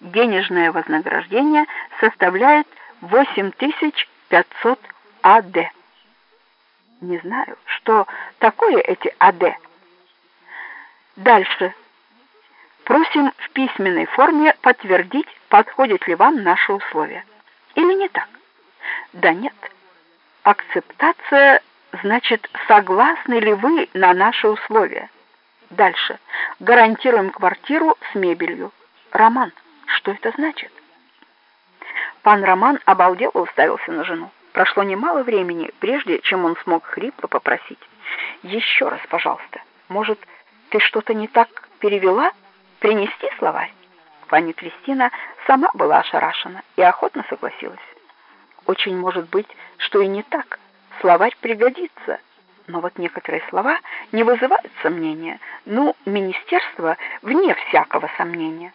денежное вознаграждение составляет 8500 АД. Не знаю, что такое эти АД. Дальше. Просим в письменной форме подтвердить, подходят ли вам наши условия. Или не так? Да нет. Акцептация значит, согласны ли вы на наши условия. Дальше. Гарантируем квартиру с мебелью. Роман. Что это значит? Пан Роман обалдел и уставился на жену. Прошло немало времени, прежде чем он смог хрипло попросить. «Еще раз, пожалуйста. Может, ты что-то не так перевела? Принести словарь?» Пани Кристина сама была ошарашена и охотно согласилась. «Очень может быть, что и не так. Словарь пригодится». Но вот некоторые слова не вызывают сомнения. Ну, министерство вне всякого сомнения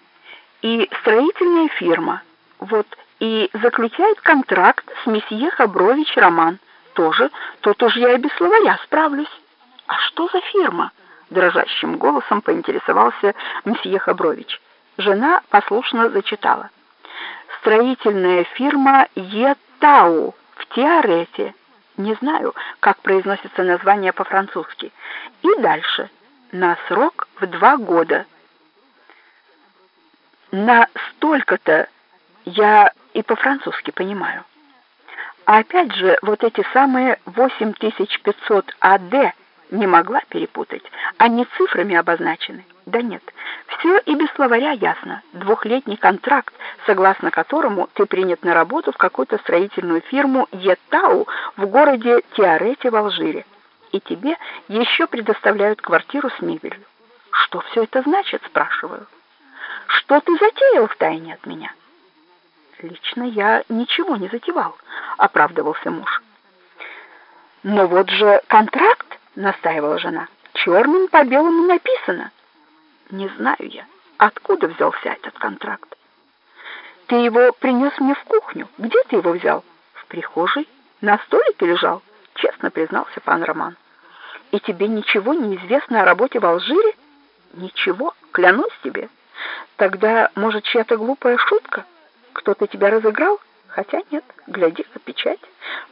и строительная фирма. Вот, и заключает контракт с месье Хабрович Роман. Тоже, тут уж я и без словаря справлюсь. А что за фирма? Дрожащим голосом поинтересовался месье Хабрович. Жена послушно зачитала. Строительная фирма Етау в Тиарете. Не знаю, как произносится название по-французски. И дальше. На срок в два года на столько-то я и по-французски понимаю. А опять же, вот эти самые 8500 АД не могла перепутать. Они цифрами обозначены. Да нет, все и без словаря ясно. Двухлетний контракт, согласно которому ты принят на работу в какую-то строительную фирму Етау в городе Тиарете в Алжире. И тебе еще предоставляют квартиру с мебелью. Что все это значит, спрашиваю. Что ты затеял в тайне от меня? Лично я ничего не затевал, оправдывался муж. Но вот же контракт, настаивала жена. Черным по белому написано. Не знаю я, откуда взялся этот контракт. Ты его принес мне в кухню. Где ты его взял? В прихожей, на столике лежал, честно признался пан Роман. И тебе ничего не известно о работе в Алжире? Ничего, клянусь тебе. Тогда, может, чья-то глупая шутка? Кто-то тебя разыграл? Хотя нет, гляди-ка печать.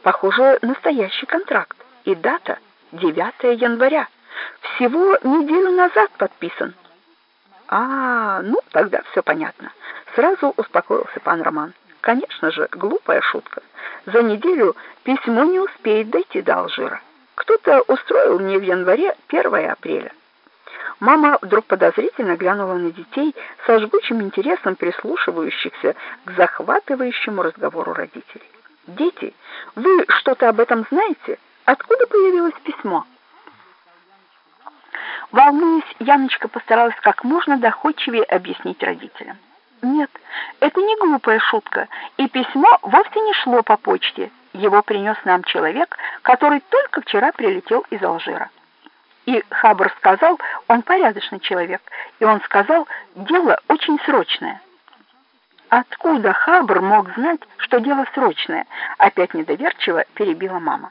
Похоже, настоящий контракт. И дата 9 января. Всего неделю назад подписан. А, ну, тогда все понятно. Сразу успокоился пан Роман. Конечно же, глупая шутка. За неделю письмо не успеет дойти до Алжира. Кто-то устроил мне в январе 1 апреля. Мама вдруг подозрительно глянула на детей со жгучим интересом прислушивающихся к захватывающему разговору родителей. «Дети, вы что-то об этом знаете? Откуда появилось письмо?» Волнуясь, Яночка постаралась как можно доходчивее объяснить родителям. «Нет, это не глупая шутка, и письмо вовсе не шло по почте. Его принес нам человек, который только вчера прилетел из Алжира». И Хабр сказал, он порядочный человек, и он сказал, дело очень срочное. Откуда Хабр мог знать, что дело срочное? Опять недоверчиво перебила мама.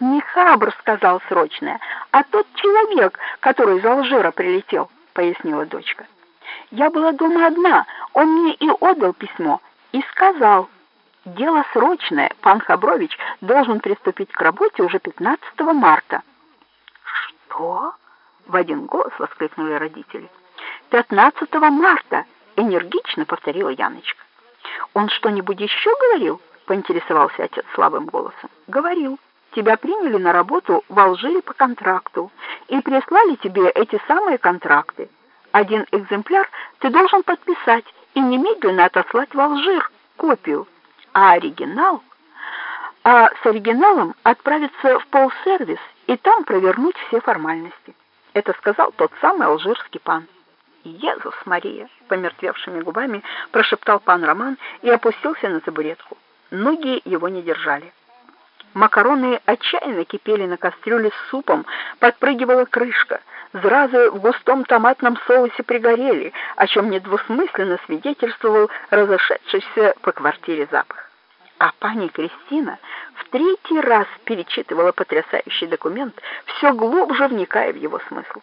Не Хабр сказал срочное, а тот человек, который из Алжира прилетел, пояснила дочка. Я была дома одна, он мне и отдал письмо, и сказал, дело срочное, пан Хабрович должен приступить к работе уже 15 марта. «Что?» — в один голос воскликнули родители. «Пятнадцатого марта!» — энергично повторила Яночка. «Он что-нибудь еще говорил?» — поинтересовался отец слабым голосом. «Говорил. Тебя приняли на работу в Алжире по контракту и прислали тебе эти самые контракты. Один экземпляр ты должен подписать и немедленно отослать в Алжир копию, а оригинал а с оригиналом отправиться в полсервис и там провернуть все формальности. Это сказал тот самый алжирский пан. «Езус Мария!» — помертвевшими губами прошептал пан Роман и опустился на табуретку. Ноги его не держали. Макароны отчаянно кипели на кастрюле с супом, подпрыгивала крышка. Зразы в густом томатном соусе пригорели, о чем недвусмысленно свидетельствовал разошедшийся по квартире запах. А пани Кристина третий раз перечитывала потрясающий документ, все глубже вникая в его смысл.